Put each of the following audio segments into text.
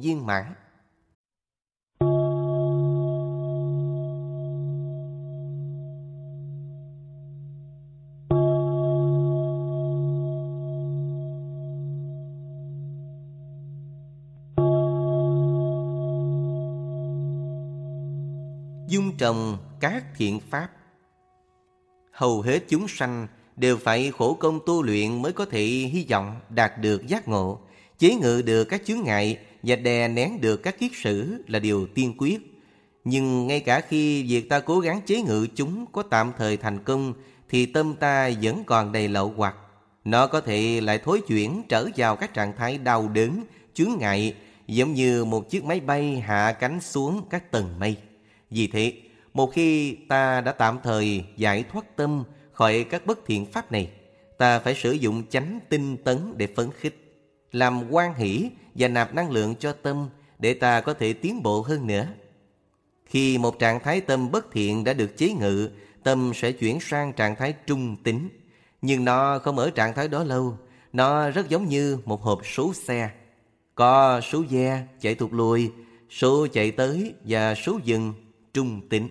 viên mãn. dung trồng các thiện pháp hầu hết chúng sanh đều phải khổ công tu luyện mới có thể hy vọng đạt được giác ngộ, chế ngự được các chướng ngại và đè nén được các kiết sử là điều tiên quyết. Nhưng ngay cả khi việc ta cố gắng chế ngự chúng có tạm thời thành công thì tâm ta vẫn còn đầy lậu hoặc. Nó có thể lại thối chuyển trở vào các trạng thái đau đớn chướng ngại giống như một chiếc máy bay hạ cánh xuống các tầng mây. Vì thế, một khi ta đã tạm thời giải thoát tâm khỏi các bất thiện pháp này, ta phải sử dụng chánh tinh tấn để phấn khích, làm quan hỷ và nạp năng lượng cho tâm để ta có thể tiến bộ hơn nữa. Khi một trạng thái tâm bất thiện đã được chế ngự, tâm sẽ chuyển sang trạng thái trung tính. Nhưng nó không ở trạng thái đó lâu, nó rất giống như một hộp số xe. Có số ve chạy thụt lùi, số chạy tới và số dừng trung tính.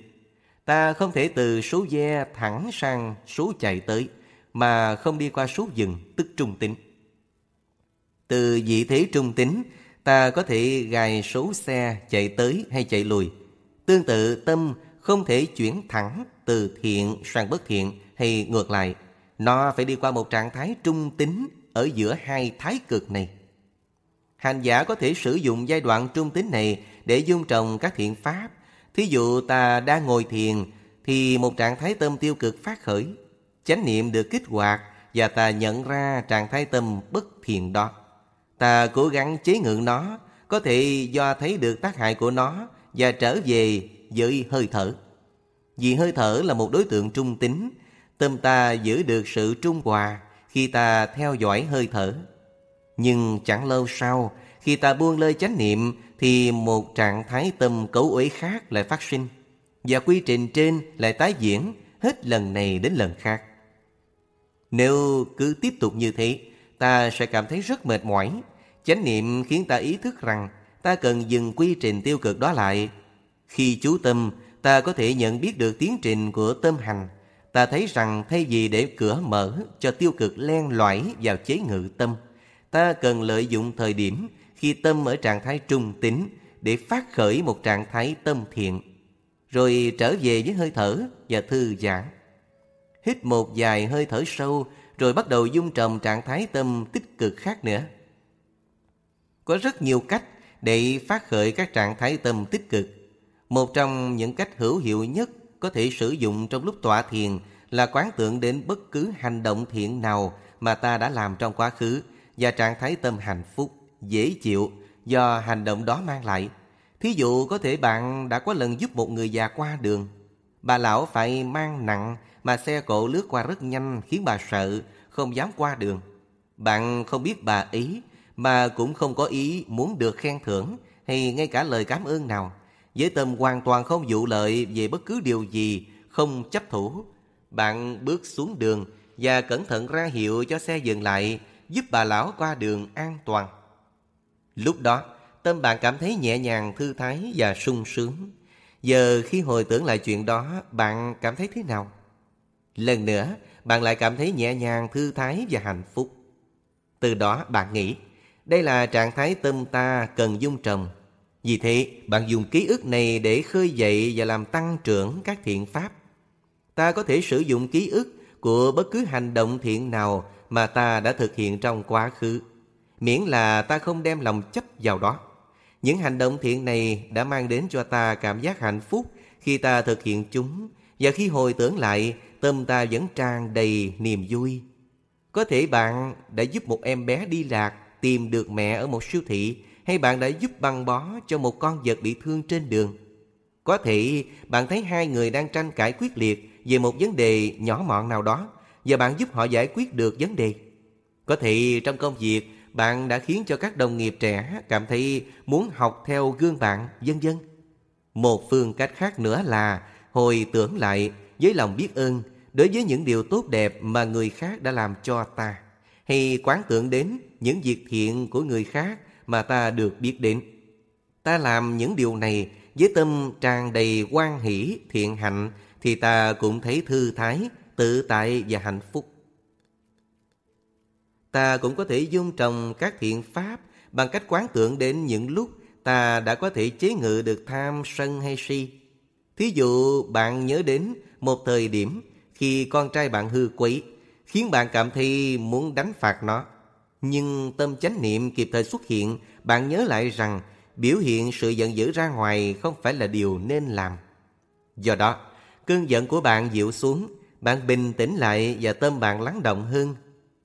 Ta không thể từ số ve thẳng sang số chạy tới mà không đi qua số dừng tức trung tính. Từ vị thế trung tính, ta có thể gài số xe chạy tới hay chạy lùi. Tương tự tâm không thể chuyển thẳng từ thiện sang bất thiện hay ngược lại. Nó phải đi qua một trạng thái trung tính ở giữa hai thái cực này. Hành giả có thể sử dụng giai đoạn trung tính này để dung trồng các thiện pháp Thí dụ ta đang ngồi thiền thì một trạng thái tâm tiêu cực phát khởi. Chánh niệm được kích hoạt và ta nhận ra trạng thái tâm bất thiện đó. Ta cố gắng chế ngự nó, có thể do thấy được tác hại của nó và trở về với hơi thở. Vì hơi thở là một đối tượng trung tính, tâm ta giữ được sự trung hòa khi ta theo dõi hơi thở. Nhưng chẳng lâu sau, khi ta buông lơi chánh niệm thì một trạng thái tâm cấu uế khác lại phát sinh và quy trình trên lại tái diễn hết lần này đến lần khác. Nếu cứ tiếp tục như thế, ta sẽ cảm thấy rất mệt mỏi. Chánh niệm khiến ta ý thức rằng ta cần dừng quy trình tiêu cực đó lại. Khi chú tâm, ta có thể nhận biết được tiến trình của tâm hành. Ta thấy rằng thay vì để cửa mở cho tiêu cực len lỏi vào chế ngự tâm, ta cần lợi dụng thời điểm khi tâm ở trạng thái trung tính để phát khởi một trạng thái tâm thiện, rồi trở về với hơi thở và thư giãn. Hít một vài hơi thở sâu rồi bắt đầu dung trầm trạng thái tâm tích cực khác nữa. Có rất nhiều cách để phát khởi các trạng thái tâm tích cực. Một trong những cách hữu hiệu nhất có thể sử dụng trong lúc tọa thiền là quán tưởng đến bất cứ hành động thiện nào mà ta đã làm trong quá khứ và trạng thái tâm hạnh phúc dễ chịu do hành động đó mang lại. Thí dụ có thể bạn đã có lần giúp một người già qua đường. Bà lão phải mang nặng mà xe cộ lướt qua rất nhanh khiến bà sợ, không dám qua đường. Bạn không biết bà ý mà cũng không có ý muốn được khen thưởng hay ngay cả lời cảm ơn nào. Với tâm hoàn toàn không vụ lợi về bất cứ điều gì, không chấp thủ. Bạn bước xuống đường và cẩn thận ra hiệu cho xe dừng lại, giúp bà lão qua đường an toàn. Lúc đó, tâm bạn cảm thấy nhẹ nhàng, thư thái và sung sướng. Giờ khi hồi tưởng lại chuyện đó, bạn cảm thấy thế nào? Lần nữa, bạn lại cảm thấy nhẹ nhàng, thư thái và hạnh phúc. Từ đó bạn nghĩ, đây là trạng thái tâm ta cần dung trồng. Vì thế, bạn dùng ký ức này để khơi dậy và làm tăng trưởng các thiện pháp. Ta có thể sử dụng ký ức của bất cứ hành động thiện nào mà ta đã thực hiện trong quá khứ miễn là ta không đem lòng chấp vào đó. Những hành động thiện này đã mang đến cho ta cảm giác hạnh phúc khi ta thực hiện chúng và khi hồi tưởng lại tâm ta vẫn tràn đầy niềm vui. Có thể bạn đã giúp một em bé đi lạc tìm được mẹ ở một siêu thị hay bạn đã giúp băng bó cho một con vật bị thương trên đường. Có thể bạn thấy hai người đang tranh cãi quyết liệt về một vấn đề nhỏ mọn nào đó và bạn giúp họ giải quyết được vấn đề. Có thể trong công việc bạn đã khiến cho các đồng nghiệp trẻ cảm thấy muốn học theo gương bạn, vân vân. Một phương cách khác nữa là hồi tưởng lại với lòng biết ơn đối với những điều tốt đẹp mà người khác đã làm cho ta, hay quán tưởng đến những việc thiện của người khác mà ta được biết đến. Ta làm những điều này với tâm tràn đầy quan hỷ, thiện hạnh thì ta cũng thấy thư thái, tự tại và hạnh phúc. Ta cũng có thể dung trồng các thiện pháp bằng cách quán tưởng đến những lúc ta đã có thể chế ngự được tham, sân hay si. Thí dụ bạn nhớ đến một thời điểm khi con trai bạn hư quấy, khiến bạn cảm thấy muốn đánh phạt nó. Nhưng tâm chánh niệm kịp thời xuất hiện, bạn nhớ lại rằng biểu hiện sự giận dữ ra ngoài không phải là điều nên làm. Do đó, cơn giận của bạn dịu xuống, bạn bình tĩnh lại và tâm bạn lắng động hơn.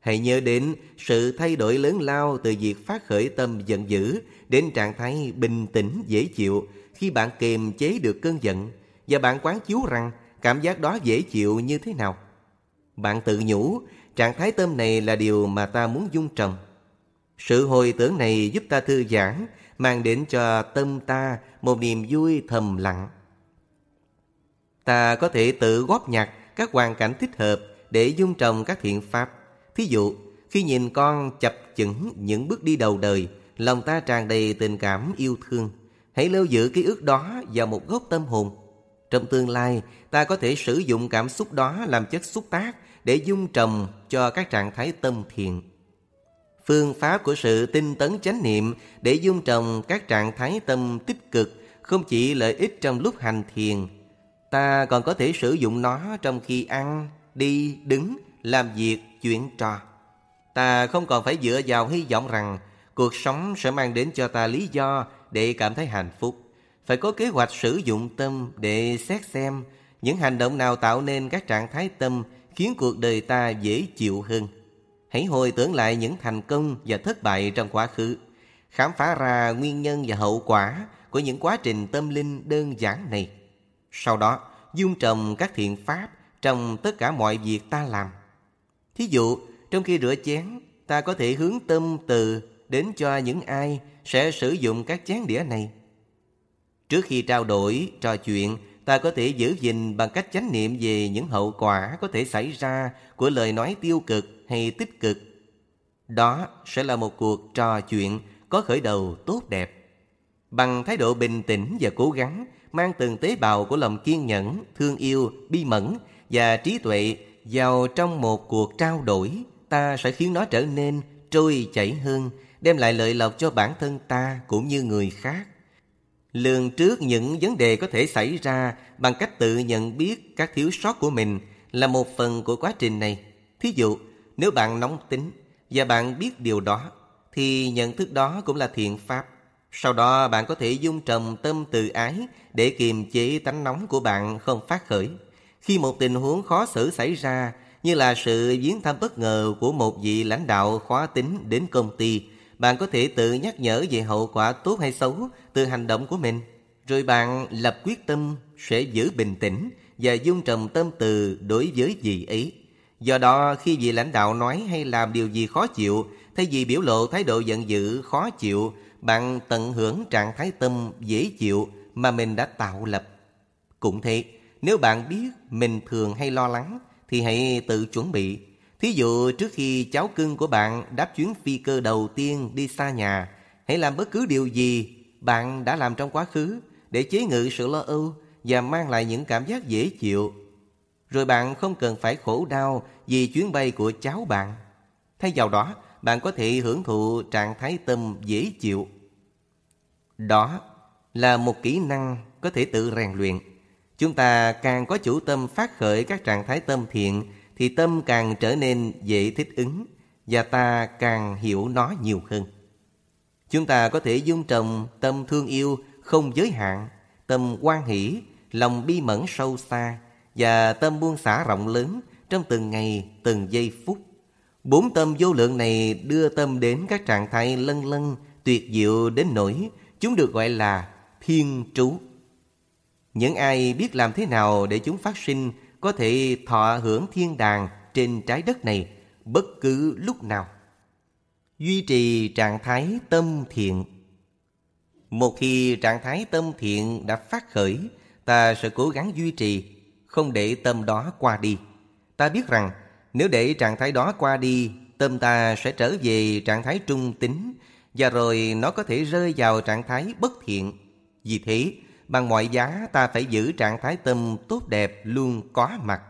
Hãy nhớ đến sự thay đổi lớn lao từ việc phát khởi tâm giận dữ đến trạng thái bình tĩnh dễ chịu khi bạn kiềm chế được cơn giận và bạn quán chiếu rằng cảm giác đó dễ chịu như thế nào. Bạn tự nhủ, trạng thái tâm này là điều mà ta muốn dung trồng. Sự hồi tưởng này giúp ta thư giãn, mang đến cho tâm ta một niềm vui thầm lặng. Ta có thể tự góp nhặt các hoàn cảnh thích hợp để dung trồng các thiện pháp. Thí dụ, khi nhìn con chập chững những bước đi đầu đời, lòng ta tràn đầy tình cảm yêu thương. Hãy lưu giữ ký ức đó vào một góc tâm hồn. Trong tương lai, ta có thể sử dụng cảm xúc đó làm chất xúc tác để dung trồng cho các trạng thái tâm thiện. Phương pháp của sự tinh tấn chánh niệm để dung trồng các trạng thái tâm tích cực không chỉ lợi ích trong lúc hành thiền, ta còn có thể sử dụng nó trong khi ăn, đi, đứng, làm việc, chuyện trò. Ta không còn phải dựa vào hy vọng rằng cuộc sống sẽ mang đến cho ta lý do để cảm thấy hạnh phúc. Phải có kế hoạch sử dụng tâm để xét xem những hành động nào tạo nên các trạng thái tâm khiến cuộc đời ta dễ chịu hơn. Hãy hồi tưởng lại những thành công và thất bại trong quá khứ, khám phá ra nguyên nhân và hậu quả của những quá trình tâm linh đơn giản này. Sau đó, dung trồng các thiện pháp trong tất cả mọi việc ta làm. Thí dụ, trong khi rửa chén, ta có thể hướng tâm từ đến cho những ai sẽ sử dụng các chén đĩa này. Trước khi trao đổi, trò chuyện, ta có thể giữ gìn bằng cách chánh niệm về những hậu quả có thể xảy ra của lời nói tiêu cực hay tích cực. Đó sẽ là một cuộc trò chuyện có khởi đầu tốt đẹp. Bằng thái độ bình tĩnh và cố gắng, mang từng tế bào của lòng kiên nhẫn, thương yêu, bi mẫn và trí tuệ vào trong một cuộc trao đổi, ta sẽ khiến nó trở nên trôi chảy hơn, đem lại lợi lộc cho bản thân ta cũng như người khác. Lường trước những vấn đề có thể xảy ra bằng cách tự nhận biết các thiếu sót của mình là một phần của quá trình này. Thí dụ, nếu bạn nóng tính và bạn biết điều đó, thì nhận thức đó cũng là thiện pháp. Sau đó bạn có thể dung trầm tâm từ ái để kiềm chế tánh nóng của bạn không phát khởi. Khi một tình huống khó xử xảy ra, như là sự viếng thăm bất ngờ của một vị lãnh đạo khóa tính đến công ty, bạn có thể tự nhắc nhở về hậu quả tốt hay xấu từ hành động của mình. Rồi bạn lập quyết tâm sẽ giữ bình tĩnh và dung trầm tâm từ đối với vị ấy. Do đó khi vị lãnh đạo nói hay làm điều gì khó chịu, thay vì biểu lộ thái độ giận dữ khó chịu, bạn tận hưởng trạng thái tâm dễ chịu mà mình đã tạo lập. Cũng thế, nếu bạn biết mình thường hay lo lắng, thì hãy tự chuẩn bị Thí dụ trước khi cháu cưng của bạn đáp chuyến phi cơ đầu tiên đi xa nhà, hãy làm bất cứ điều gì bạn đã làm trong quá khứ để chế ngự sự lo âu và mang lại những cảm giác dễ chịu. Rồi bạn không cần phải khổ đau vì chuyến bay của cháu bạn. Thay vào đó, bạn có thể hưởng thụ trạng thái tâm dễ chịu. Đó là một kỹ năng có thể tự rèn luyện. Chúng ta càng có chủ tâm phát khởi các trạng thái tâm thiện thì tâm càng trở nên dễ thích ứng và ta càng hiểu nó nhiều hơn. Chúng ta có thể dung trồng tâm thương yêu không giới hạn, tâm quan hỷ, lòng bi mẫn sâu xa và tâm buông xả rộng lớn trong từng ngày, từng giây phút. Bốn tâm vô lượng này đưa tâm đến các trạng thái lân lân, tuyệt diệu đến nỗi chúng được gọi là thiên trú. Những ai biết làm thế nào để chúng phát sinh có thể thọ hưởng thiên đàng trên trái đất này bất cứ lúc nào. Duy trì trạng thái tâm thiện Một khi trạng thái tâm thiện đã phát khởi, ta sẽ cố gắng duy trì, không để tâm đó qua đi. Ta biết rằng nếu để trạng thái đó qua đi, tâm ta sẽ trở về trạng thái trung tính Và rồi nó có thể rơi vào trạng thái bất thiện. Vì thế, bằng mọi giá ta phải giữ trạng thái tâm tốt đẹp luôn có mặt.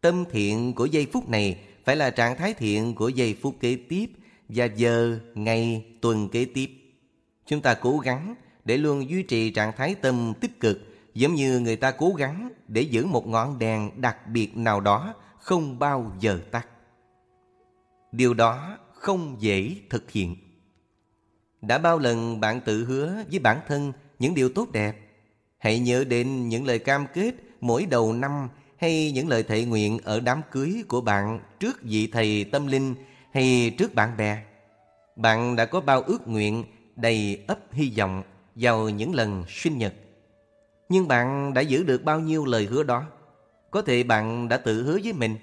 Tâm thiện của giây phút này phải là trạng thái thiện của giây phút kế tiếp và giờ, ngày, tuần kế tiếp. Chúng ta cố gắng để luôn duy trì trạng thái tâm tích cực giống như người ta cố gắng để giữ một ngọn đèn đặc biệt nào đó không bao giờ tắt. Điều đó không dễ thực hiện. Đã bao lần bạn tự hứa với bản thân những điều tốt đẹp? Hãy nhớ đến những lời cam kết mỗi đầu năm hay những lời thệ nguyện ở đám cưới của bạn trước vị thầy tâm linh hay trước bạn bè. Bạn đã có bao ước nguyện đầy ấp hy vọng vào những lần sinh nhật. Nhưng bạn đã giữ được bao nhiêu lời hứa đó? Có thể bạn đã tự hứa với mình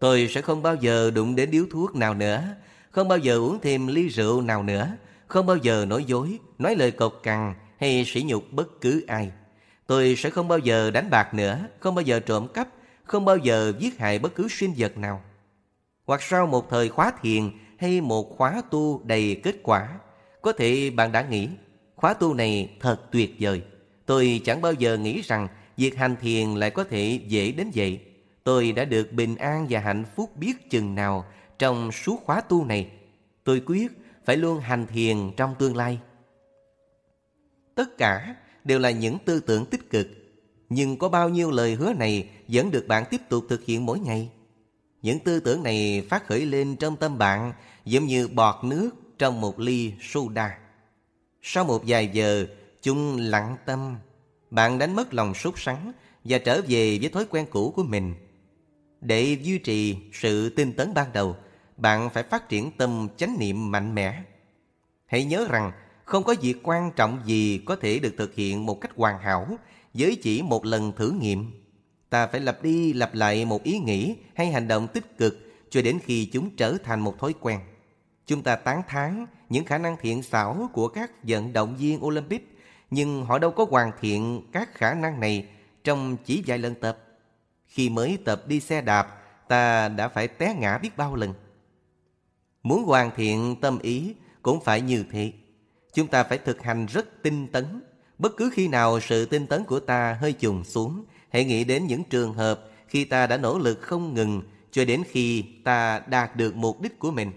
Tôi sẽ không bao giờ đụng đến điếu thuốc nào nữa Không bao giờ uống thêm ly rượu nào nữa Không bao giờ nói dối, nói lời cộc cằn hay sỉ nhục bất cứ ai Tôi sẽ không bao giờ đánh bạc nữa, Không bao giờ trộm cắp, Không bao giờ giết hại bất cứ sinh vật nào. Hoặc sau một thời khóa thiền Hay một khóa tu đầy kết quả, Có thể bạn đã nghĩ, Khóa tu này thật tuyệt vời. Tôi chẳng bao giờ nghĩ rằng Việc hành thiền lại có thể dễ đến vậy. Tôi đã được bình an và hạnh phúc biết chừng nào Trong suốt khóa tu này. Tôi quyết phải luôn hành thiền trong tương lai. Tất cả đều là những tư tưởng tích cực. Nhưng có bao nhiêu lời hứa này Vẫn được bạn tiếp tục thực hiện mỗi ngày? Những tư tưởng này phát khởi lên trong tâm bạn, Giống như bọt nước trong một ly soda. Sau một vài giờ, Chúng lặng tâm. Bạn đánh mất lòng sốt sắng Và trở về với thói quen cũ của mình. Để duy trì sự tinh tấn ban đầu, Bạn phải phát triển tâm chánh niệm mạnh mẽ. Hãy nhớ rằng không có việc quan trọng gì có thể được thực hiện một cách hoàn hảo với chỉ một lần thử nghiệm. Ta phải lặp đi lặp lại một ý nghĩ hay hành động tích cực cho đến khi chúng trở thành một thói quen. Chúng ta tán thán những khả năng thiện xảo của các vận động viên Olympic, nhưng họ đâu có hoàn thiện các khả năng này trong chỉ vài lần tập. Khi mới tập đi xe đạp, ta đã phải té ngã biết bao lần. Muốn hoàn thiện tâm ý cũng phải như thế. Chúng ta phải thực hành rất tinh tấn. Bất cứ khi nào sự tinh tấn của ta hơi chùng xuống, hãy nghĩ đến những trường hợp khi ta đã nỗ lực không ngừng cho đến khi ta đạt được mục đích của mình.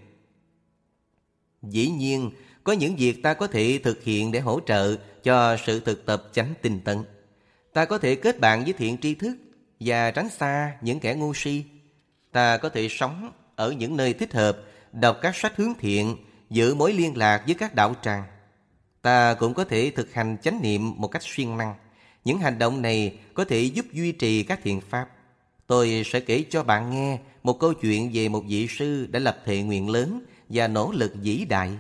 Dĩ nhiên, có những việc ta có thể thực hiện để hỗ trợ cho sự thực tập chánh tinh tấn. Ta có thể kết bạn với thiện tri thức và tránh xa những kẻ ngu si. Ta có thể sống ở những nơi thích hợp, đọc các sách hướng thiện, giữ mối liên lạc với các đạo tràng. Ta cũng có thể thực hành chánh niệm một cách siêng năng. Những hành động này có thể giúp duy trì các thiện pháp. Tôi sẽ kể cho bạn nghe một câu chuyện về một vị sư đã lập thệ nguyện lớn và nỗ lực vĩ đại.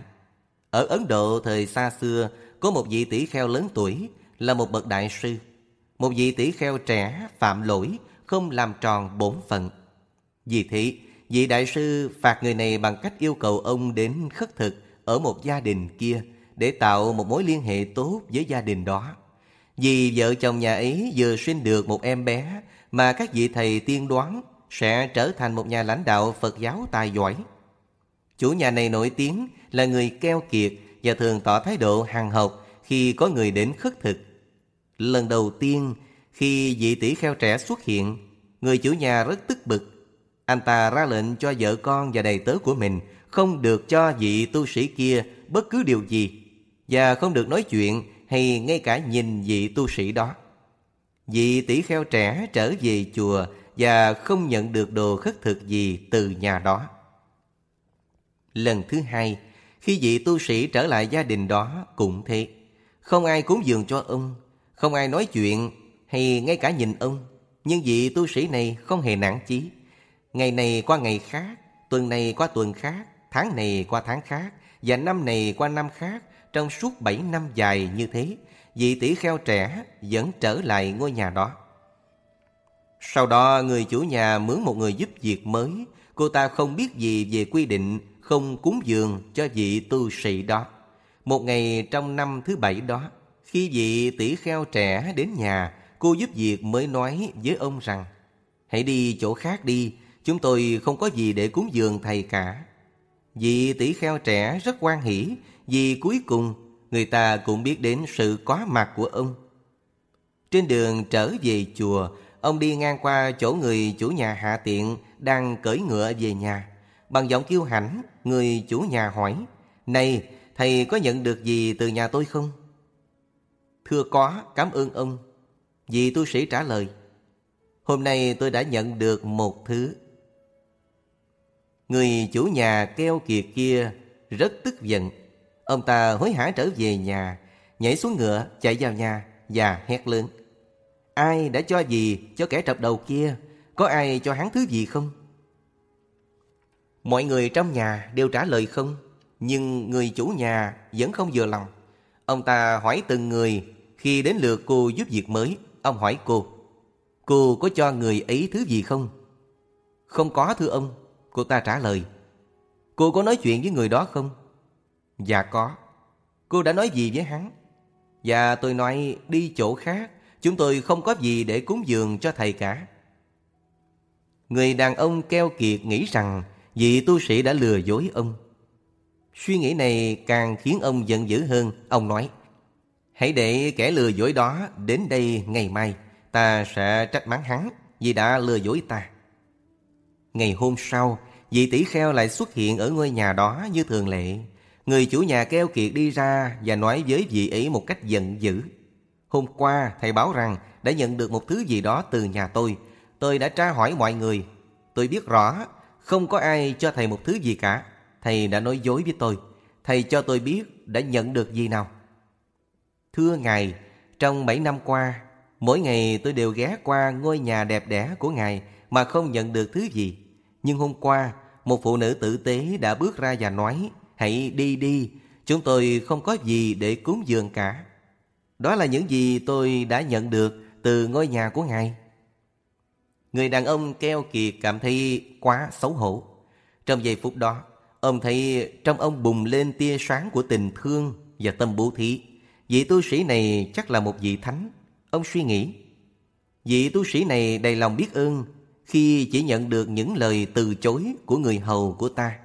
Ở Ấn Độ thời xa xưa, có một vị tỷ kheo lớn tuổi là một bậc đại sư. Một vị tỷ kheo trẻ phạm lỗi, không làm tròn bổn phận. Vì thế, vị đại sư phạt người này bằng cách yêu cầu ông đến khất thực ở một gia đình kia để tạo một mối liên hệ tốt với gia đình đó. Vì vợ chồng nhà ấy vừa sinh được một em bé mà các vị thầy tiên đoán sẽ trở thành một nhà lãnh đạo Phật giáo tài giỏi. Chủ nhà này nổi tiếng là người keo kiệt và thường tỏ thái độ hàng học khi có người đến khất thực. Lần đầu tiên khi vị tỷ kheo trẻ xuất hiện, người chủ nhà rất tức bực. Anh ta ra lệnh cho vợ con và đầy tớ của mình không được cho vị tu sĩ kia bất cứ điều gì và không được nói chuyện hay ngay cả nhìn vị tu sĩ đó. Vị tỷ kheo trẻ trở về chùa và không nhận được đồ khất thực gì từ nhà đó. Lần thứ hai, khi vị tu sĩ trở lại gia đình đó cũng thế. Không ai cúng dường cho ông, không ai nói chuyện hay ngay cả nhìn ông. Nhưng vị tu sĩ này không hề nản chí. Ngày này qua ngày khác, tuần này qua tuần khác, tháng này qua tháng khác, và năm này qua năm khác, trong suốt bảy năm dài như thế, vị tỷ kheo trẻ vẫn trở lại ngôi nhà đó. Sau đó người chủ nhà mướn một người giúp việc mới, cô ta không biết gì về quy định không cúng dường cho vị tu sĩ đó. Một ngày trong năm thứ bảy đó, khi vị tỷ kheo trẻ đến nhà, cô giúp việc mới nói với ông rằng Hãy đi chỗ khác đi, chúng tôi không có gì để cúng dường thầy cả. Vị tỷ kheo trẻ rất quan hỷ vì cuối cùng người ta cũng biết đến sự có mặt của ông. Trên đường trở về chùa, ông đi ngang qua chỗ người chủ nhà hạ tiện đang cưỡi ngựa về nhà. Bằng giọng kiêu hãnh, người chủ nhà hỏi, Này, thầy có nhận được gì từ nhà tôi không? Thưa có, cảm ơn ông. Vị tu sĩ trả lời, Hôm nay tôi đã nhận được một thứ. Người chủ nhà keo kiệt kia rất tức giận. Ông ta hối hả trở về nhà, nhảy xuống ngựa, chạy vào nhà và hét lớn. Ai đã cho gì cho kẻ trập đầu kia? Có ai cho hắn thứ gì không? Mọi người trong nhà đều trả lời không, nhưng người chủ nhà vẫn không vừa lòng. Ông ta hỏi từng người, khi đến lượt cô giúp việc mới, ông hỏi cô, cô có cho người ấy thứ gì không? Không có thưa ông, cô ta trả lời. Cô có nói chuyện với người đó không? Dạ có. Cô đã nói gì với hắn? Dạ tôi nói đi chỗ khác, chúng tôi không có gì để cúng dường cho thầy cả. Người đàn ông keo kiệt nghĩ rằng vị tu sĩ đã lừa dối ông. Suy nghĩ này càng khiến ông giận dữ hơn. Ông nói, hãy để kẻ lừa dối đó đến đây ngày mai. Ta sẽ trách mắng hắn vì đã lừa dối ta. Ngày hôm sau, vị tỷ kheo lại xuất hiện ở ngôi nhà đó như thường lệ. Người chủ nhà keo kiệt đi ra và nói với vị ấy một cách giận dữ. Hôm qua, thầy báo rằng đã nhận được một thứ gì đó từ nhà tôi. Tôi đã tra hỏi mọi người. Tôi biết rõ không có ai cho thầy một thứ gì cả. Thầy đã nói dối với tôi. Thầy cho tôi biết đã nhận được gì nào. Thưa Ngài, trong bảy năm qua, mỗi ngày tôi đều ghé qua ngôi nhà đẹp đẽ của Ngài mà không nhận được thứ gì. Nhưng hôm qua, một phụ nữ tử tế đã bước ra và nói, hãy đi đi, chúng tôi không có gì để cúng dường cả. Đó là những gì tôi đã nhận được từ ngôi nhà của Ngài. Người đàn ông keo kiệt cảm thấy quá xấu hổ. Trong giây phút đó, ông thấy trong ông bùng lên tia sáng của tình thương và tâm bố thí. Vị tu sĩ này chắc là một vị thánh. Ông suy nghĩ, vị tu sĩ này đầy lòng biết ơn khi chỉ nhận được những lời từ chối của người hầu của ta.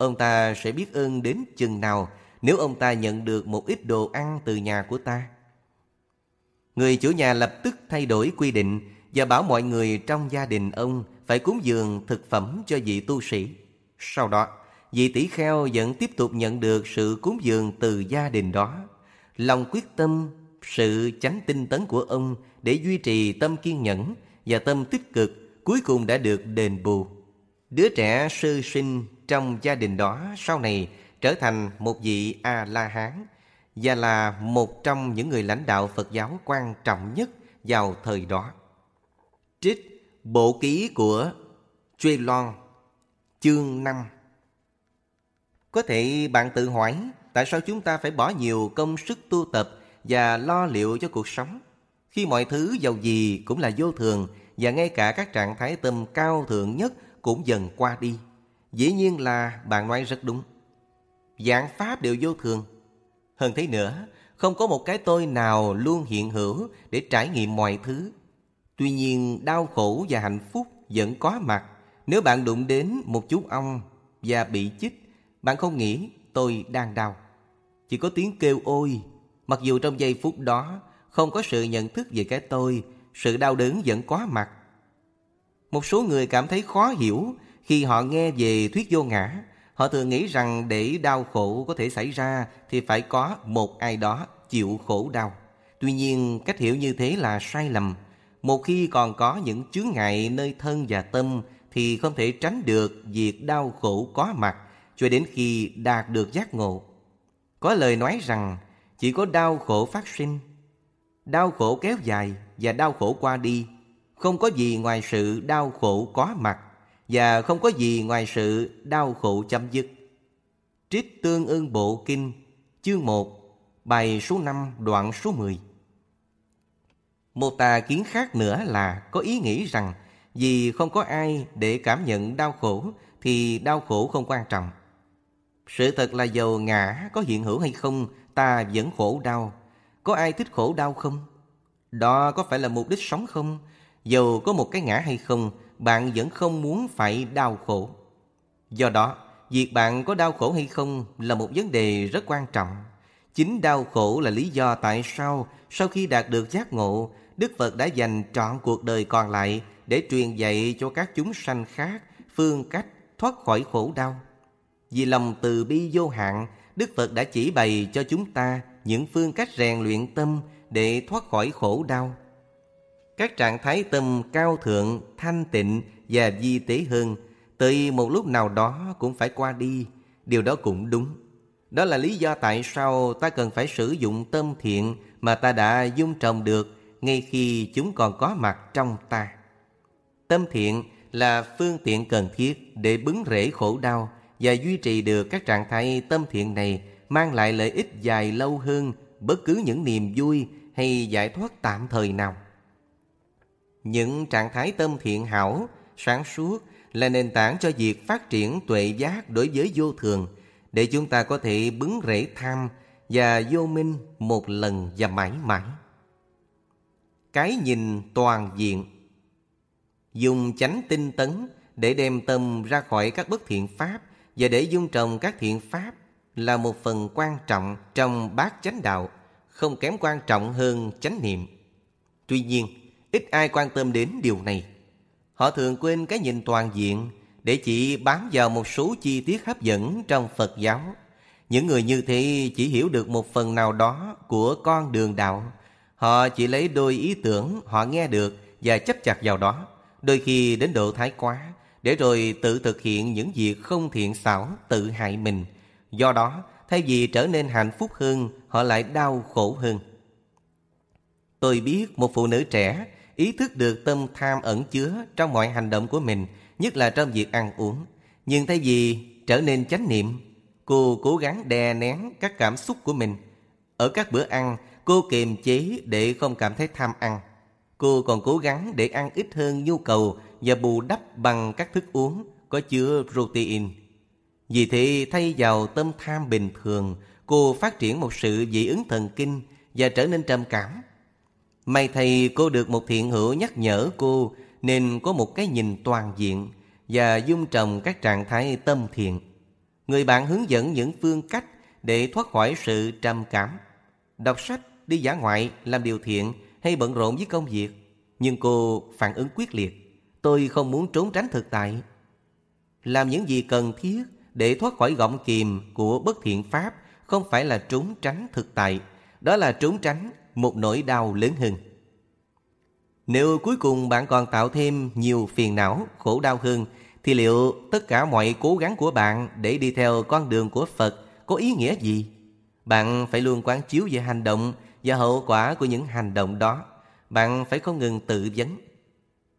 Ông ta sẽ biết ơn đến chừng nào nếu ông ta nhận được một ít đồ ăn từ nhà của ta. Người chủ nhà lập tức thay đổi quy định và bảo mọi người trong gia đình ông phải cúng dường thực phẩm cho vị tu sĩ. Sau đó, vị tỷ kheo vẫn tiếp tục nhận được sự cúng dường từ gia đình đó. Lòng quyết tâm, sự chánh tinh tấn của ông để duy trì tâm kiên nhẫn và tâm tích cực cuối cùng đã được đền bù. Đứa trẻ sơ sinh trong gia đình đó sau này trở thành một vị A-la-hán và là một trong những người lãnh đạo Phật giáo quan trọng nhất vào thời đó. Trích Bộ ký của Lon Chương 5 Có thể bạn tự hỏi, tại sao chúng ta phải bỏ nhiều công sức tu tập và lo liệu cho cuộc sống, khi mọi thứ giàu gì cũng là vô thường và ngay cả các trạng thái tâm cao thượng nhất cũng dần qua đi. Dĩ nhiên là bạn nói rất đúng. Dạng pháp đều vô thường. Hơn thế nữa, không có một cái tôi nào luôn hiện hữu để trải nghiệm mọi thứ. Tuy nhiên, đau khổ và hạnh phúc vẫn có mặt. Nếu bạn đụng đến một chú ong và bị chích, bạn không nghĩ tôi đang đau. Chỉ có tiếng kêu ôi, mặc dù trong giây phút đó không có sự nhận thức về cái tôi, sự đau đớn vẫn có mặt. Một số người cảm thấy khó hiểu khi họ nghe về thuyết vô ngã. Họ thường nghĩ rằng để đau khổ có thể xảy ra thì phải có một ai đó chịu khổ đau. Tuy nhiên, cách hiểu như thế là sai lầm. Một khi còn có những chướng ngại nơi thân và tâm thì không thể tránh được việc đau khổ có mặt cho đến khi đạt được giác ngộ. Có lời nói rằng chỉ có đau khổ phát sinh, đau khổ kéo dài và đau khổ qua đi. Không có gì ngoài sự đau khổ có mặt và không có gì ngoài sự đau khổ chấm dứt. Trích Tương ưng Bộ Kinh, chương 1, bài số 5, đoạn số 10. Một tà kiến khác nữa là có ý nghĩ rằng vì không có ai để cảm nhận đau khổ thì đau khổ không quan trọng. Sự thật là dầu ngã có hiện hữu hay không, ta vẫn khổ đau. Có ai thích khổ đau không? Đó có phải là mục đích sống không? Dầu có một cái ngã hay không, bạn vẫn không muốn phải đau khổ. Do đó, việc bạn có đau khổ hay không là một vấn đề rất quan trọng. Chính đau khổ là lý do tại sao sau khi đạt được giác ngộ, Đức Phật đã dành trọn cuộc đời còn lại để truyền dạy cho các chúng sanh khác phương cách thoát khỏi khổ đau. Vì lòng từ bi vô hạn, Đức Phật đã chỉ bày cho chúng ta những phương cách rèn luyện tâm để thoát khỏi khổ đau. Các trạng thái tâm cao thượng, thanh tịnh và di tế hơn tới một lúc nào đó cũng phải qua đi. Điều đó cũng đúng. Đó là lý do tại sao ta cần phải sử dụng tâm thiện mà ta đã dung trồng được ngay khi chúng còn có mặt trong ta. Tâm thiện là phương tiện cần thiết để bứng rễ khổ đau và duy trì được các trạng thái tâm thiện này mang lại lợi ích dài lâu hơn bất cứ những niềm vui hay giải thoát tạm thời nào. Những trạng thái tâm thiện hảo, sáng suốt là nền tảng cho việc phát triển tuệ giác đối với vô thường để chúng ta có thể bứng rễ tham và vô minh một lần và mãi mãi. Cái nhìn toàn diện Dùng chánh tinh tấn để đem tâm ra khỏi các bất thiện pháp và để dung trồng các thiện pháp là một phần quan trọng trong bát chánh đạo, không kém quan trọng hơn chánh niệm. Tuy nhiên, ít ai quan tâm đến điều này. Họ thường quên cái nhìn toàn diện để chỉ bám vào một số chi tiết hấp dẫn trong Phật giáo. Những người như thế chỉ hiểu được một phần nào đó của con đường đạo. Họ chỉ lấy đôi ý tưởng họ nghe được và chấp chặt vào đó, đôi khi đến độ thái quá, để rồi tự thực hiện những việc không thiện xảo tự hại mình. Do đó, thay vì trở nên hạnh phúc hơn, họ lại đau khổ hơn. Tôi biết một phụ nữ trẻ ý thức được tâm tham ẩn chứa trong mọi hành động của mình, nhất là trong việc ăn uống. Nhưng thay vì trở nên chánh niệm, cô cố gắng đè nén các cảm xúc của mình. Ở các bữa ăn, cô kiềm chế để không cảm thấy tham ăn. Cô còn cố gắng để ăn ít hơn nhu cầu và bù đắp bằng các thức uống có chứa protein. Vì thế thay vào tâm tham bình thường, cô phát triển một sự dị ứng thần kinh và trở nên trầm cảm. May thầy cô được một thiện hữu nhắc nhở cô nên có một cái nhìn toàn diện và dung trồng các trạng thái tâm thiện. Người bạn hướng dẫn những phương cách để thoát khỏi sự trầm cảm. Đọc sách, đi giả ngoại, làm điều thiện hay bận rộn với công việc. Nhưng cô phản ứng quyết liệt. Tôi không muốn trốn tránh thực tại. Làm những gì cần thiết để thoát khỏi gọng kìm của bất thiện pháp không phải là trốn tránh thực tại. Đó là trốn tránh một nỗi đau lớn hơn. Nếu cuối cùng bạn còn tạo thêm nhiều phiền não, khổ đau hơn, thì liệu tất cả mọi cố gắng của bạn để đi theo con đường của Phật có ý nghĩa gì? Bạn phải luôn quán chiếu về hành động và hậu quả của những hành động đó. Bạn phải không ngừng tự vấn.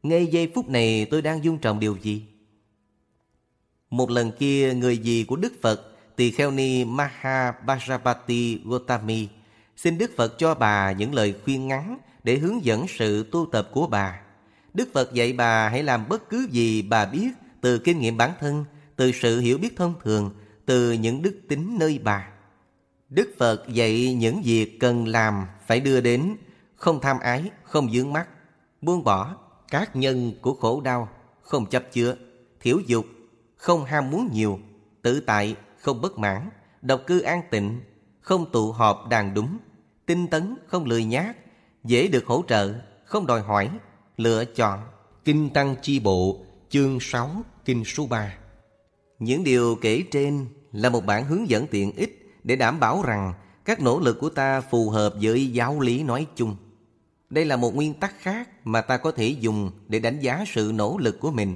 Ngay giây phút này tôi đang dung trồng điều gì? Một lần kia, người gì của Đức Phật, tỳ kheo ni Mahabharapati Gotami, xin Đức Phật cho bà những lời khuyên ngắn để hướng dẫn sự tu tập của bà. Đức Phật dạy bà hãy làm bất cứ gì bà biết từ kinh nghiệm bản thân, từ sự hiểu biết thông thường, từ những đức tính nơi bà. Đức Phật dạy những việc cần làm phải đưa đến không tham ái, không dướng mắt, buông bỏ các nhân của khổ đau, không chấp chứa, thiểu dục, không ham muốn nhiều, tự tại, không bất mãn, độc cư an tịnh, không tụ họp đàn đúng, tinh tấn, không lười nhác, dễ được hỗ trợ, không đòi hỏi, lựa chọn. Kinh Tăng Chi Bộ, chương 6, kinh số 3. Những điều kể trên là một bản hướng dẫn tiện ích để đảm bảo rằng các nỗ lực của ta phù hợp với giáo lý nói chung. Đây là một nguyên tắc khác mà ta có thể dùng để đánh giá sự nỗ lực của mình.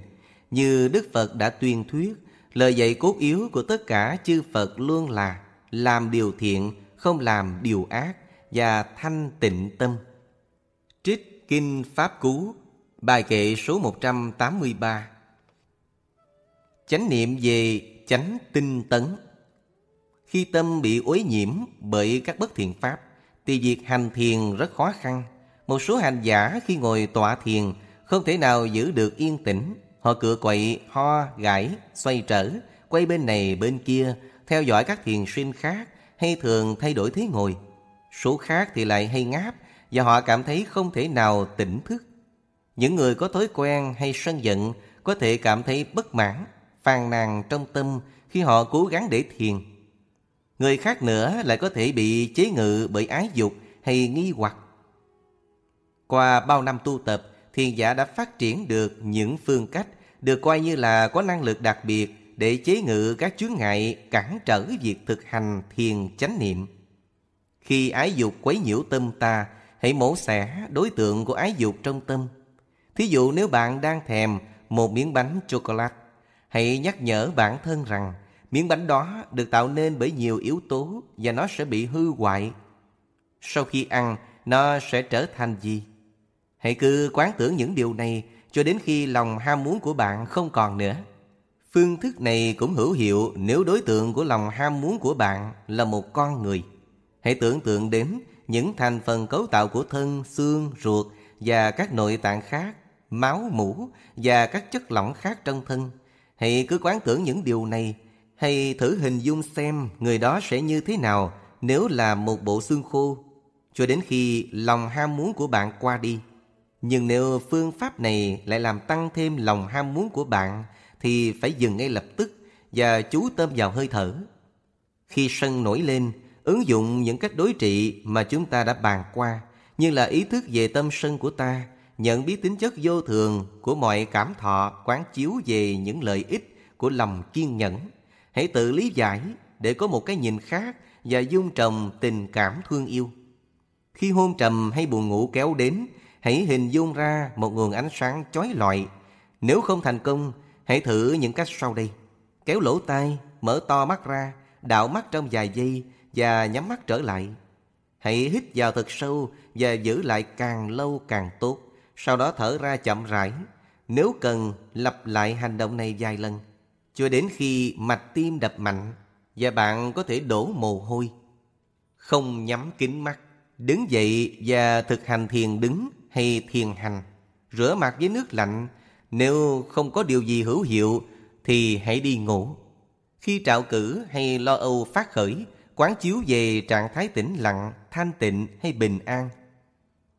Như Đức Phật đã tuyên thuyết, lời dạy cốt yếu của tất cả chư Phật luôn là làm điều thiện, không làm điều ác và thanh tịnh tâm. Trích Kinh Pháp Cú, bài kệ số 183 Chánh niệm về chánh tinh tấn Khi tâm bị uế nhiễm bởi các bất thiện pháp, thì việc hành thiền rất khó khăn. Một số hành giả khi ngồi tọa thiền không thể nào giữ được yên tĩnh. Họ cựa quậy, ho, gãi, xoay trở, quay bên này bên kia, theo dõi các thiền sinh khác hay thường thay đổi thế ngồi. Số khác thì lại hay ngáp và họ cảm thấy không thể nào tỉnh thức. Những người có thói quen hay sân giận có thể cảm thấy bất mãn, phàn nàn trong tâm khi họ cố gắng để thiền. Người khác nữa lại có thể bị chế ngự bởi ái dục hay nghi hoặc. Qua bao năm tu tập, thiền giả đã phát triển được những phương cách được coi như là có năng lực đặc biệt để chế ngự các chướng ngại cản trở việc thực hành thiền chánh niệm. Khi ái dục quấy nhiễu tâm ta, hãy mổ xẻ đối tượng của ái dục trong tâm. Thí dụ nếu bạn đang thèm một miếng bánh chocolate, hãy nhắc nhở bản thân rằng miếng bánh đó được tạo nên bởi nhiều yếu tố và nó sẽ bị hư hoại. Sau khi ăn, nó sẽ trở thành gì? Hãy cứ quán tưởng những điều này cho đến khi lòng ham muốn của bạn không còn nữa. Phương thức này cũng hữu hiệu nếu đối tượng của lòng ham muốn của bạn là một con người. Hãy tưởng tượng đến những thành phần cấu tạo của thân, xương, ruột và các nội tạng khác, máu, mũ và các chất lỏng khác trong thân. Hãy cứ quán tưởng những điều này, hay thử hình dung xem người đó sẽ như thế nào nếu là một bộ xương khô, cho đến khi lòng ham muốn của bạn qua đi. Nhưng nếu phương pháp này lại làm tăng thêm lòng ham muốn của bạn thì phải dừng ngay lập tức và chú tâm vào hơi thở. Khi sân nổi lên, ứng dụng những cách đối trị mà chúng ta đã bàn qua như là ý thức về tâm sân của ta, nhận biết tính chất vô thường của mọi cảm thọ quán chiếu về những lợi ích của lòng kiên nhẫn. Hãy tự lý giải để có một cái nhìn khác và dung trồng tình cảm thương yêu. Khi hôn trầm hay buồn ngủ kéo đến, hãy hình dung ra một nguồn ánh sáng chói lọi. Nếu không thành công, hãy thử những cách sau đây. Kéo lỗ tai, mở to mắt ra, đảo mắt trong vài giây và nhắm mắt trở lại. Hãy hít vào thật sâu và giữ lại càng lâu càng tốt. Sau đó thở ra chậm rãi. Nếu cần, lặp lại hành động này vài lần. Cho đến khi mạch tim đập mạnh và bạn có thể đổ mồ hôi. Không nhắm kính mắt. Đứng dậy và thực hành thiền đứng hay thiền hành. Rửa mặt với nước lạnh. Nếu không có điều gì hữu hiệu thì hãy đi ngủ. Khi trạo cử hay lo âu phát khởi, quán chiếu về trạng thái tĩnh lặng, thanh tịnh hay bình an.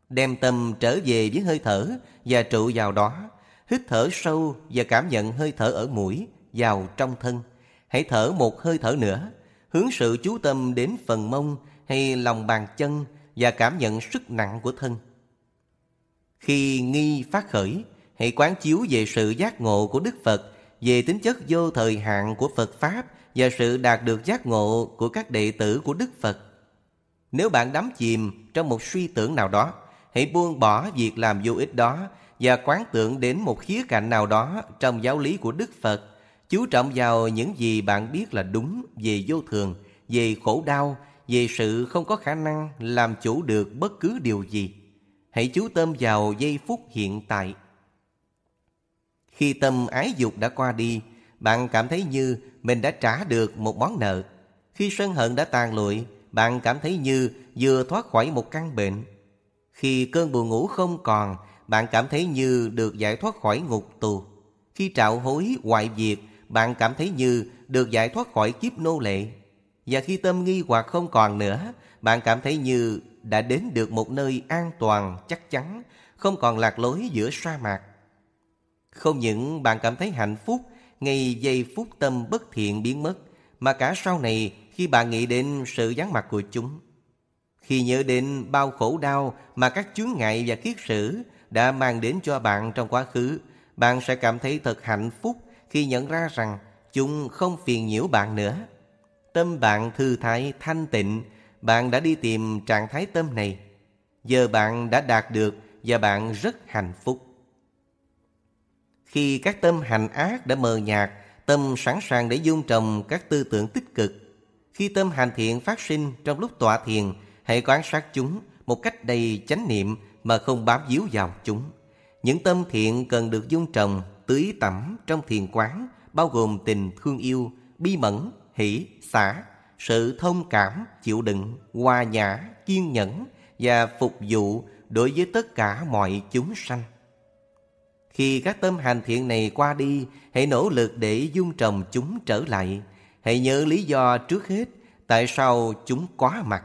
Đem tâm trở về với hơi thở và trụ vào đó. Hít thở sâu và cảm nhận hơi thở ở mũi vào trong thân. Hãy thở một hơi thở nữa. Hướng sự chú tâm đến phần mông hay lòng bàn chân và cảm nhận sức nặng của thân. Khi nghi phát khởi, hãy quán chiếu về sự giác ngộ của Đức Phật, về tính chất vô thời hạn của Phật Pháp và sự đạt được giác ngộ của các đệ tử của Đức Phật. Nếu bạn đắm chìm trong một suy tưởng nào đó, hãy buông bỏ việc làm vô ích đó và quán tưởng đến một khía cạnh nào đó trong giáo lý của Đức Phật, chú trọng vào những gì bạn biết là đúng về vô thường, về khổ đau, về sự không có khả năng làm chủ được bất cứ điều gì. Hãy chú tâm vào giây phút hiện tại. Khi tâm ái dục đã qua đi, bạn cảm thấy như mình đã trả được một món nợ. Khi sân hận đã tàn lụi, bạn cảm thấy như vừa thoát khỏi một căn bệnh. Khi cơn buồn ngủ không còn, bạn cảm thấy như được giải thoát khỏi ngục tù. Khi trạo hối hoại diệt, bạn cảm thấy như được giải thoát khỏi kiếp nô lệ. Và khi tâm nghi hoặc không còn nữa, bạn cảm thấy như đã đến được một nơi an toàn, chắc chắn, không còn lạc lối giữa sa mạc. Không những bạn cảm thấy hạnh phúc ngay giây phút tâm bất thiện biến mất, mà cả sau này khi bạn nghĩ đến sự vắng mặt của chúng. Khi nhớ đến bao khổ đau mà các chướng ngại và kiết sử đã mang đến cho bạn trong quá khứ, bạn sẽ cảm thấy thật hạnh phúc khi nhận ra rằng chúng không phiền nhiễu bạn nữa. Tâm bạn thư thái, thanh tịnh, bạn đã đi tìm trạng thái tâm này. Giờ bạn đã đạt được và bạn rất hạnh phúc. Khi các tâm hành ác đã mờ nhạt, tâm sẵn sàng để dung trồng các tư tưởng tích cực. Khi tâm hành thiện phát sinh trong lúc tọa thiền, hãy quan sát chúng một cách đầy chánh niệm mà không bám víu vào chúng. Những tâm thiện cần được dung trồng, tưới tẩm trong thiền quán, bao gồm tình thương yêu, bi mẫn, hỷ, xả, sự thông cảm, chịu đựng, hòa nhã, kiên nhẫn và phục vụ đối với tất cả mọi chúng sanh. Khi các tâm hành thiện này qua đi, hãy nỗ lực để dung trồng chúng trở lại. Hãy nhớ lý do trước hết tại sao chúng quá mặt.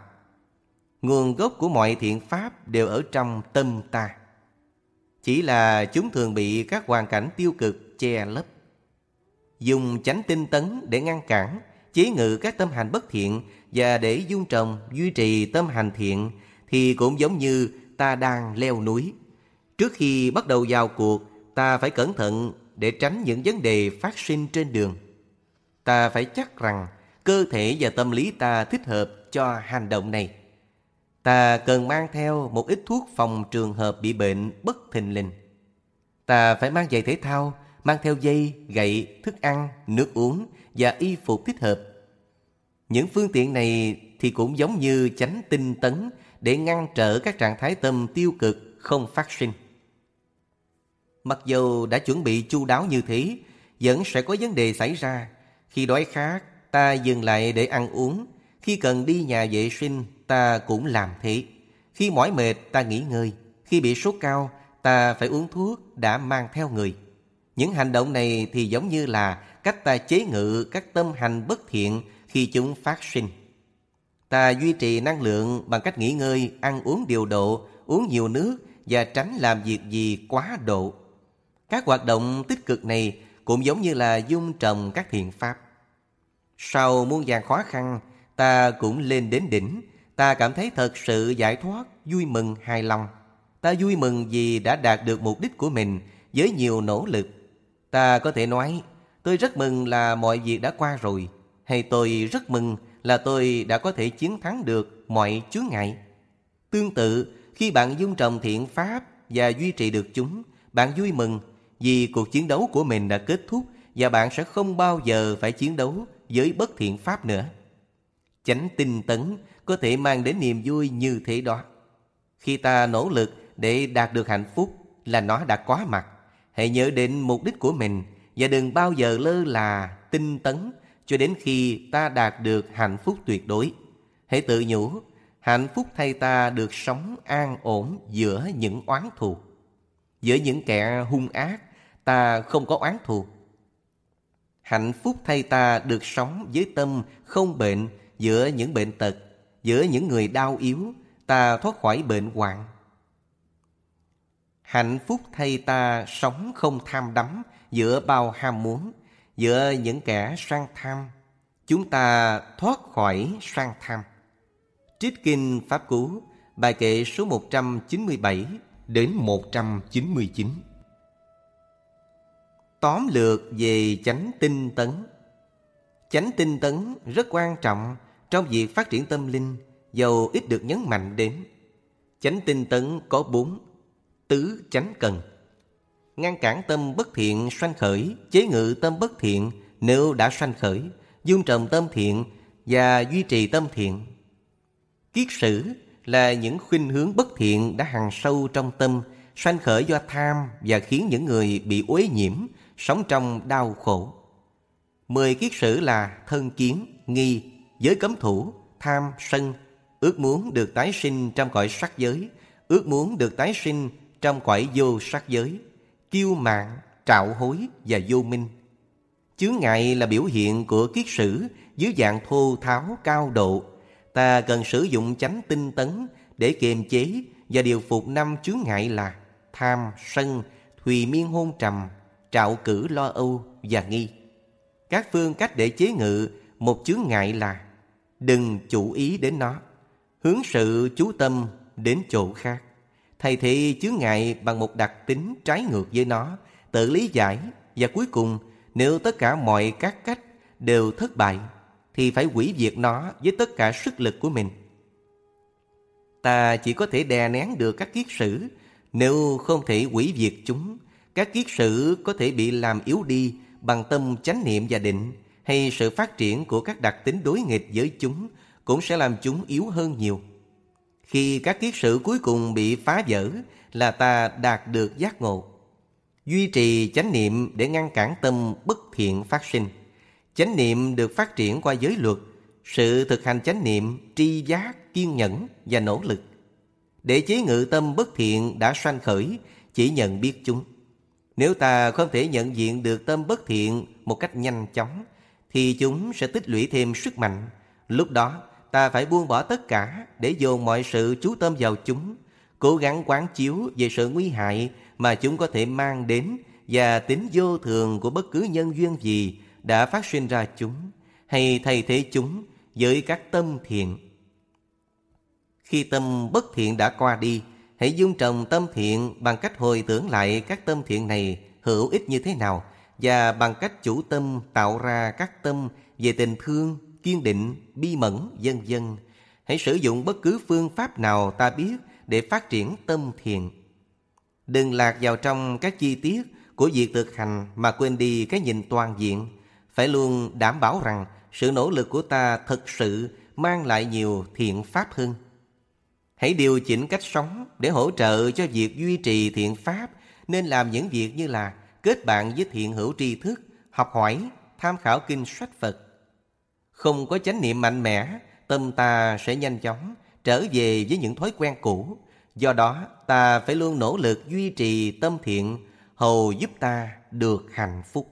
Nguồn gốc của mọi thiện pháp đều ở trong tâm ta. Chỉ là chúng thường bị các hoàn cảnh tiêu cực che lấp. dùng chánh tinh tấn để ngăn cản, chế ngự các tâm hành bất thiện và để dung trồng, duy trì tâm hành thiện thì cũng giống như ta đang leo núi. Trước khi bắt đầu vào cuộc, ta phải cẩn thận để tránh những vấn đề phát sinh trên đường. Ta phải chắc rằng cơ thể và tâm lý ta thích hợp cho hành động này. Ta cần mang theo một ít thuốc phòng trường hợp bị bệnh bất thình lình. Ta phải mang giày thể thao, mang theo dây, gậy, thức ăn, nước uống và y phục thích hợp. Những phương tiện này thì cũng giống như chánh tinh tấn để ngăn trở các trạng thái tâm tiêu cực không phát sinh. Mặc dù đã chuẩn bị chu đáo như thế, vẫn sẽ có vấn đề xảy ra. Khi đói khát, ta dừng lại để ăn uống. Khi cần đi nhà vệ sinh, ta cũng làm thế. Khi mỏi mệt, ta nghỉ ngơi. Khi bị sốt cao, ta phải uống thuốc đã mang theo người. Những hành động này thì giống như là cách ta chế ngự các tâm hành bất thiện khi chúng phát sinh. Ta duy trì năng lượng bằng cách nghỉ ngơi, ăn uống điều độ, uống nhiều nước và tránh làm việc gì quá độ. Các hoạt động tích cực này cũng giống như là dung trồng các thiện pháp. Sau muôn vàng khó khăn, ta cũng lên đến đỉnh. Ta cảm thấy thật sự giải thoát, vui mừng, hài lòng. Ta vui mừng vì đã đạt được mục đích của mình với nhiều nỗ lực. Ta có thể nói, tôi rất mừng là mọi việc đã qua rồi. Hay tôi rất mừng là tôi đã có thể chiến thắng được mọi chướng ngại. Tương tự, khi bạn dung trồng thiện pháp và duy trì được chúng, bạn vui mừng vì cuộc chiến đấu của mình đã kết thúc và bạn sẽ không bao giờ phải chiến đấu với bất thiện pháp nữa. Chánh tinh tấn có thể mang đến niềm vui như thế đó. Khi ta nỗ lực để đạt được hạnh phúc là nó đã quá mặt. Hãy nhớ đến mục đích của mình và đừng bao giờ lơ là tinh tấn cho đến khi ta đạt được hạnh phúc tuyệt đối. Hãy tự nhủ, hạnh phúc thay ta được sống an ổn giữa những oán thù. Giữa những kẻ hung ác, ta không có oán thù. Hạnh phúc thay ta được sống với tâm không bệnh giữa những bệnh tật, giữa những người đau yếu, ta thoát khỏi bệnh hoạn. Hạnh phúc thay ta sống không tham đắm giữa bao ham muốn, giữa những kẻ sang tham. Chúng ta thoát khỏi sang tham. Trích Kinh Pháp Cú, bài kệ số 197 đến 199. Tóm lược về chánh tinh tấn Chánh tinh tấn rất quan trọng trong việc phát triển tâm linh, dầu ít được nhấn mạnh đến. Chánh tinh tấn có bốn, tứ chánh cần. Ngăn cản tâm bất thiện sanh khởi, chế ngự tâm bất thiện nếu đã sanh khởi, dung trồng tâm thiện và duy trì tâm thiện. Kiết sử là những khuynh hướng bất thiện đã hằng sâu trong tâm, sanh khởi do tham và khiến những người bị uế nhiễm, sống trong đau khổ. Mười kiết sử là thân kiến, nghi, giới cấm thủ, tham, sân, ước muốn được tái sinh trong cõi sắc giới, ước muốn được tái sinh trong cõi vô sắc giới, kiêu mạn, trạo hối và vô minh. Chướng ngại là biểu hiện của kiết sử dưới dạng thô tháo cao độ. Ta cần sử dụng chánh tinh tấn để kiềm chế và điều phục năm chướng ngại là tham, sân, thùy miên hôn trầm, trạo cử lo âu và nghi. Các phương cách để chế ngự một chướng ngại là đừng chủ ý đến nó, hướng sự chú tâm đến chỗ khác. thầy thì chướng ngại bằng một đặc tính trái ngược với nó, tự lý giải và cuối cùng nếu tất cả mọi các cách đều thất bại thì phải hủy diệt nó với tất cả sức lực của mình. Ta chỉ có thể đè nén được các kiết sử nếu không thể hủy diệt chúng. Các kiết sử có thể bị làm yếu đi bằng tâm chánh niệm và định hay sự phát triển của các đặc tính đối nghịch với chúng cũng sẽ làm chúng yếu hơn nhiều. Khi các kiết sử cuối cùng bị phá vỡ là ta đạt được giác ngộ. Duy trì chánh niệm để ngăn cản tâm bất thiện phát sinh. Chánh niệm được phát triển qua giới luật, sự thực hành chánh niệm, tri giác, kiên nhẫn và nỗ lực. Để chế ngự tâm bất thiện đã sanh khởi, chỉ nhận biết chúng. Nếu ta không thể nhận diện được tâm bất thiện một cách nhanh chóng, thì chúng sẽ tích lũy thêm sức mạnh. Lúc đó, ta phải buông bỏ tất cả để dồn mọi sự chú tâm vào chúng, cố gắng quán chiếu về sự nguy hại mà chúng có thể mang đến và tính vô thường của bất cứ nhân duyên gì đã phát sinh ra chúng hay thay thế chúng với các tâm thiện. Khi tâm bất thiện đã qua đi, hãy dung trồng tâm thiện bằng cách hồi tưởng lại các tâm thiện này hữu ích như thế nào và bằng cách chủ tâm tạo ra các tâm về tình thương, kiên định, bi mẫn, vân vân. Hãy sử dụng bất cứ phương pháp nào ta biết để phát triển tâm thiện. Đừng lạc vào trong các chi tiết của việc thực hành mà quên đi cái nhìn toàn diện. Phải luôn đảm bảo rằng sự nỗ lực của ta thực sự mang lại nhiều thiện pháp hơn. Hãy điều chỉnh cách sống để hỗ trợ cho việc duy trì thiện pháp nên làm những việc như là kết bạn với thiện hữu tri thức, học hỏi, tham khảo kinh sách Phật. Không có chánh niệm mạnh mẽ, tâm ta sẽ nhanh chóng trở về với những thói quen cũ. Do đó, ta phải luôn nỗ lực duy trì tâm thiện, hầu giúp ta được hạnh phúc.